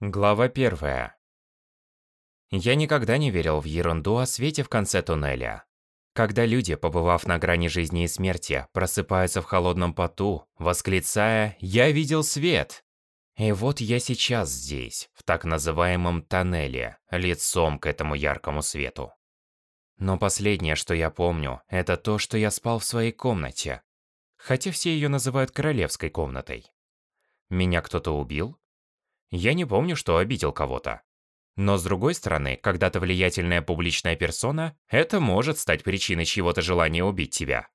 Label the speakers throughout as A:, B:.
A: Глава первая. Я никогда не верил в ерунду о свете в конце туннеля. Когда люди, побывав на грани жизни и смерти, просыпаются в холодном поту, восклицая «Я видел свет!». И вот я сейчас здесь, в так называемом тоннеле, лицом к этому яркому свету. Но последнее, что я помню, это то, что я спал в своей комнате. Хотя все ее называют королевской комнатой. Меня кто-то убил? Я не помню, что обидел кого-то. Но с другой стороны, когда ты влиятельная публичная персона, это может стать причиной чьего-то желания убить тебя.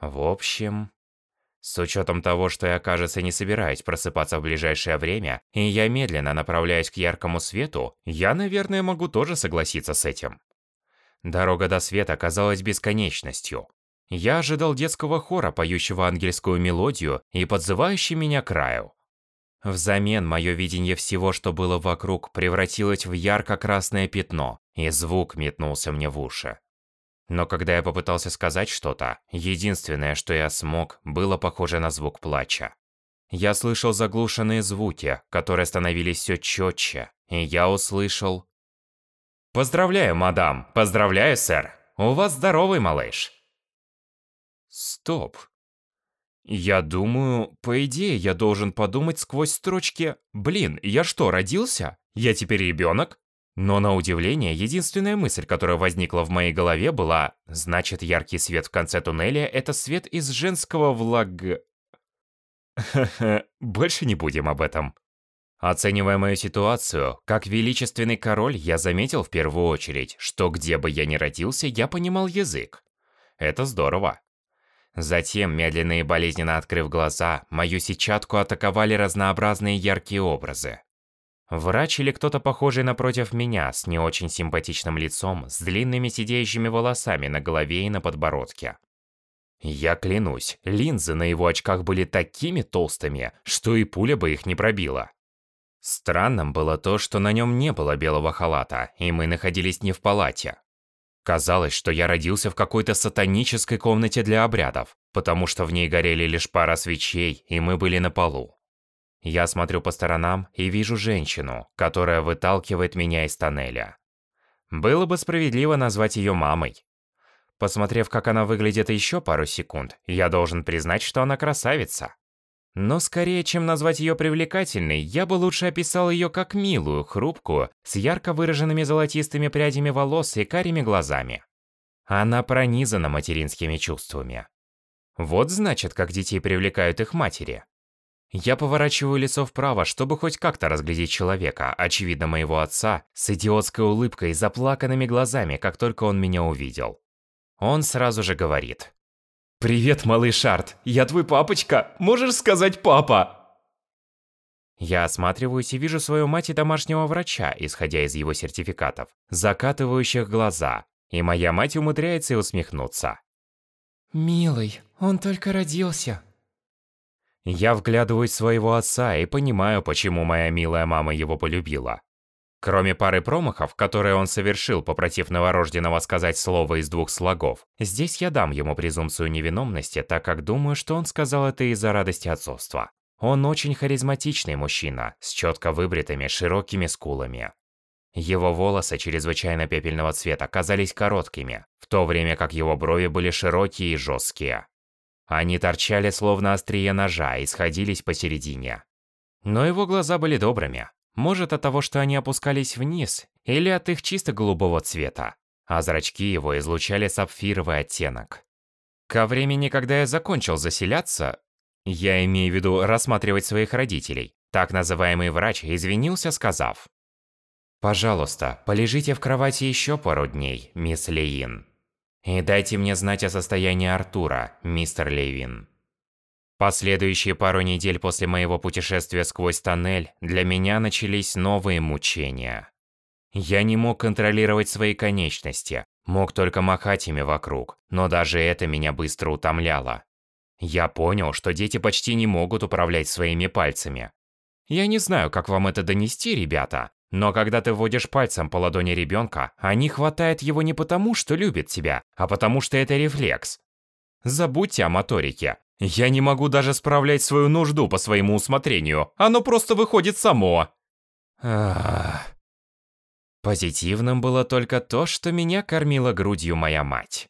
A: В общем, с учетом того, что я, кажется, не собираюсь просыпаться в ближайшее время, и я медленно направляюсь к яркому свету, я, наверное, могу тоже согласиться с этим. Дорога до света казалась бесконечностью. Я ожидал детского хора, поющего ангельскую мелодию и подзывающий меня к раю. Взамен мое видение всего, что было вокруг, превратилось в ярко-красное пятно, и звук метнулся мне в уши. Но когда я попытался сказать что-то, единственное, что я смог, было похоже на звук плача. Я слышал заглушенные звуки, которые становились все четче, и я услышал... «Поздравляю, мадам! Поздравляю, сэр! У вас здоровый малыш!» Стоп. Я думаю, по идее, я должен подумать сквозь строчки «Блин, я что, родился? Я теперь ребенок?» Но на удивление, единственная мысль, которая возникла в моей голове была «Значит, яркий свет в конце туннеля – это свет из женского влаг...» больше не будем об этом. Оценивая мою ситуацию, как величественный король, я заметил в первую очередь, что где бы я ни родился, я понимал язык. Это здорово. Затем, медленно и болезненно открыв глаза, мою сетчатку атаковали разнообразные яркие образы. Врач или кто-то похожий напротив меня, с не очень симпатичным лицом, с длинными сидеющими волосами на голове и на подбородке. Я клянусь, линзы на его очках были такими толстыми, что и пуля бы их не пробила. Странным было то, что на нем не было белого халата, и мы находились не в палате. Казалось, что я родился в какой-то сатанической комнате для обрядов, потому что в ней горели лишь пара свечей, и мы были на полу. Я смотрю по сторонам и вижу женщину, которая выталкивает меня из тоннеля. Было бы справедливо назвать ее мамой. Посмотрев, как она выглядит еще пару секунд, я должен признать, что она красавица. Но скорее, чем назвать ее привлекательной, я бы лучше описал ее как милую, хрупкую, с ярко выраженными золотистыми прядями волос и карими глазами. Она пронизана материнскими чувствами. Вот значит, как детей привлекают их матери. Я поворачиваю лицо вправо, чтобы хоть как-то разглядеть человека, очевидно моего отца, с идиотской улыбкой и заплаканными глазами, как только он меня увидел. Он сразу же говорит. «Привет, малыш Арт, я твой папочка, можешь сказать папа?» Я осматриваюсь и вижу свою мать и домашнего врача, исходя из его сертификатов, закатывающих глаза, и моя мать умудряется усмехнуться.
B: «Милый, он только родился».
A: Я вглядываюсь в своего отца и понимаю, почему моя милая мама его полюбила. Кроме пары промахов, которые он совершил, попросив новорожденного сказать слово из двух слогов, здесь я дам ему презумпцию невиновности, так как думаю, что он сказал это из-за радости отцовства. Он очень харизматичный мужчина, с четко выбритыми широкими скулами. Его волосы чрезвычайно пепельного цвета казались короткими, в то время как его брови были широкие и жесткие. Они торчали словно острие ножа и сходились посередине. Но его глаза были добрыми, может от того, что они опускались вниз, или от их чисто голубого цвета, а зрачки его излучали сапфировый оттенок. Ко времени, когда я закончил заселяться, я имею в виду рассматривать своих родителей, так называемый врач извинился, сказав, «Пожалуйста, полежите в кровати еще пару дней, мисс Леин. И дайте мне знать о состоянии Артура, мистер Левин». Последующие пару недель после моего путешествия сквозь тоннель для меня начались новые мучения. Я не мог контролировать свои конечности, мог только махать ими вокруг, но даже это меня быстро утомляло. Я понял, что дети почти не могут управлять своими пальцами. Я не знаю, как вам это донести, ребята, но когда ты вводишь пальцем по ладони ребенка, они хватают его не потому, что любят тебя, а потому что это рефлекс. Забудьте о моторике, я не могу даже справлять свою нужду по своему усмотрению. Оно просто выходит само. Позитивным было только то, что меня кормила грудью моя мать.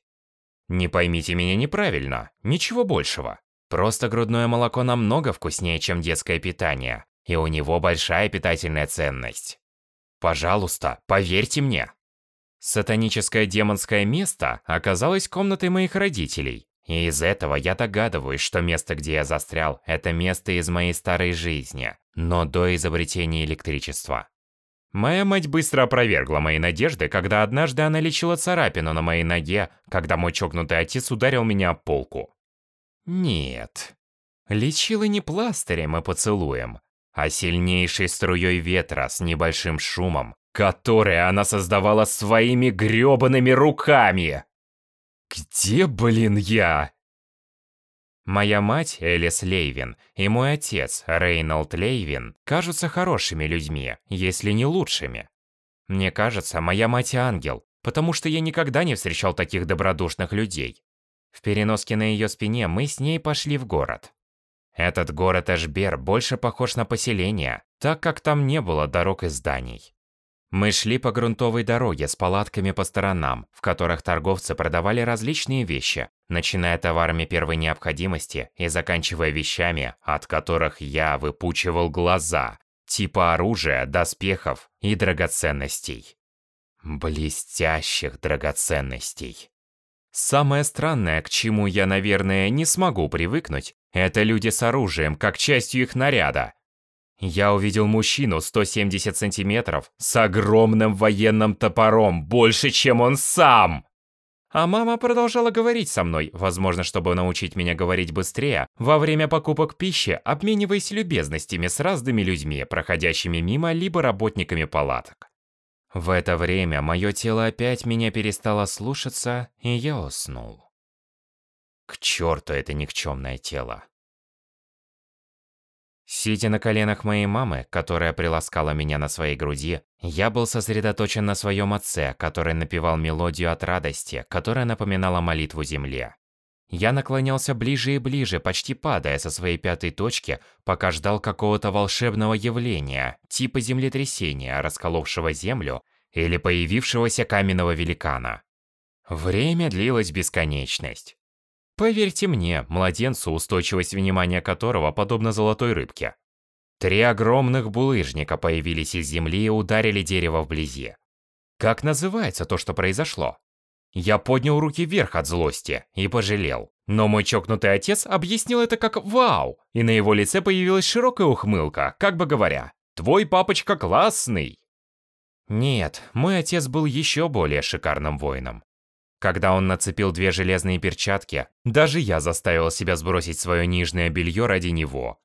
A: Не поймите меня неправильно, ничего большего. Просто грудное молоко намного вкуснее, чем детское питание, и у него большая питательная ценность. Пожалуйста, поверьте мне. Сатаническое демонское место оказалось комнатой моих родителей, и из этого я догадываюсь, что место, где я застрял, это место из моей старой жизни, но до изобретения электричества. Моя мать быстро опровергла мои надежды, когда однажды она лечила царапину на моей ноге, когда мой чокнутый отец ударил меня об полку. Нет. Лечила не пластырем и поцелуем, а сильнейшей струей ветра с небольшим шумом, который она создавала своими грёбаными руками. Где, блин, я? Моя мать, Элис Лейвин, и мой отец, Рейнольд Лейвин, кажутся хорошими людьми, если не лучшими. Мне кажется, моя мать ангел, потому что я никогда не встречал таких добродушных людей. В переноске на ее спине мы с ней пошли в город. Этот город Эшбер больше похож на поселение, так как там не было дорог и зданий. Мы шли по грунтовой дороге с палатками по сторонам, в которых торговцы продавали различные вещи, начиная товарами первой необходимости и заканчивая вещами, от которых я выпучивал глаза, типа оружия, доспехов и драгоценностей. Блестящих драгоценностей. Самое странное, к чему я, наверное, не смогу привыкнуть, это люди с оружием, как частью их наряда. Я увидел мужчину 170 сантиметров с огромным военным топором, больше, чем он сам. А мама продолжала говорить со мной, возможно, чтобы научить меня говорить быстрее, во время покупок пищи, обмениваясь любезностями с разными людьми, проходящими мимо, либо работниками палаток. В это время мое тело опять меня перестало слушаться, и я уснул. К черту это никчемное тело. Сидя на коленах моей мамы, которая приласкала меня на своей груди, я был сосредоточен на своем отце, который напевал мелодию от радости, которая напоминала молитву земле. Я наклонялся ближе и ближе, почти падая со своей пятой точки, пока ждал какого-то волшебного явления, типа землетрясения, расколовшего землю, или появившегося каменного великана. Время длилось бесконечность. Поверьте мне, младенцу, устойчивость внимания которого подобна золотой рыбке. Три огромных булыжника появились из земли и ударили дерево вблизи. Как называется то, что произошло? Я поднял руки вверх от злости и пожалел. Но мой чокнутый отец объяснил это как «Вау!» И на его лице появилась широкая ухмылка, как бы говоря «Твой папочка классный!» Нет, мой отец был еще более шикарным воином. Когда он нацепил две железные перчатки, даже я заставил себя сбросить свое нижнее белье ради него.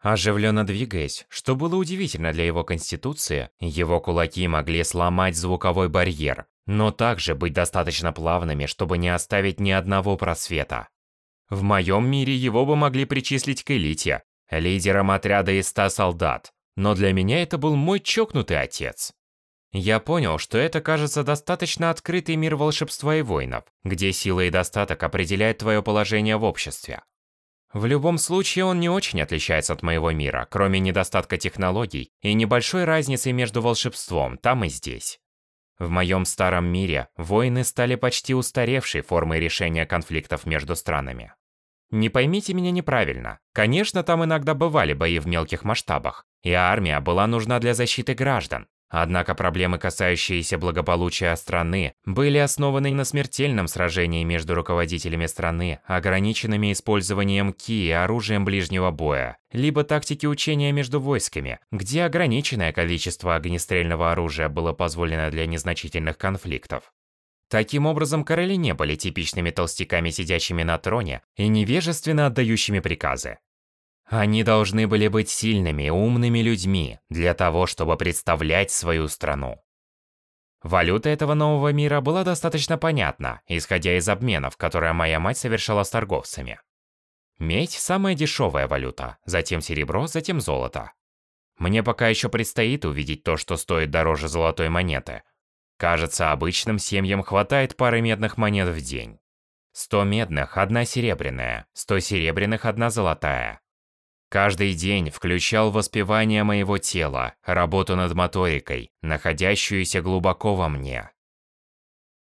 A: Оживленно двигаясь, что было удивительно для его конституции, его кулаки могли сломать звуковой барьер, но также быть достаточно плавными, чтобы не оставить ни одного просвета. В моем мире его бы могли причислить к элите, лидерам отряда из 100 солдат, но для меня это был мой чокнутый отец. Я понял, что это кажется достаточно открытый мир волшебства и воинов, где сила и достаток определяют твое положение в обществе. В любом случае, он не очень отличается от моего мира, кроме недостатка технологий и небольшой разницы между волшебством там и здесь. В моем старом мире войны стали почти устаревшей формой решения конфликтов между странами. Не поймите меня неправильно. Конечно, там иногда бывали бои в мелких масштабах, и армия была нужна для защиты граждан, Однако проблемы, касающиеся благополучия страны, были основаны на смертельном сражении между руководителями страны, ограниченными использованием ки и оружием ближнего боя, либо тактики учения между войсками, где ограниченное количество огнестрельного оружия было позволено для незначительных конфликтов. Таким образом, короли не были типичными толстяками, сидящими на троне и невежественно отдающими приказы. Они должны были быть сильными, умными людьми для того, чтобы представлять свою страну. Валюта этого нового мира была достаточно понятна, исходя из обменов, которые моя мать совершала с торговцами. Медь – самая дешевая валюта, затем серебро, затем золото. Мне пока еще предстоит увидеть то, что стоит дороже золотой монеты. Кажется, обычным семьям хватает пары медных монет в день. 100 медных – одна серебряная, 100 серебряных – одна золотая. Каждый день включал воспевание моего тела, работу над моторикой, находящуюся глубоко во мне.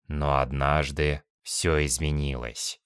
A: Но однажды все изменилось.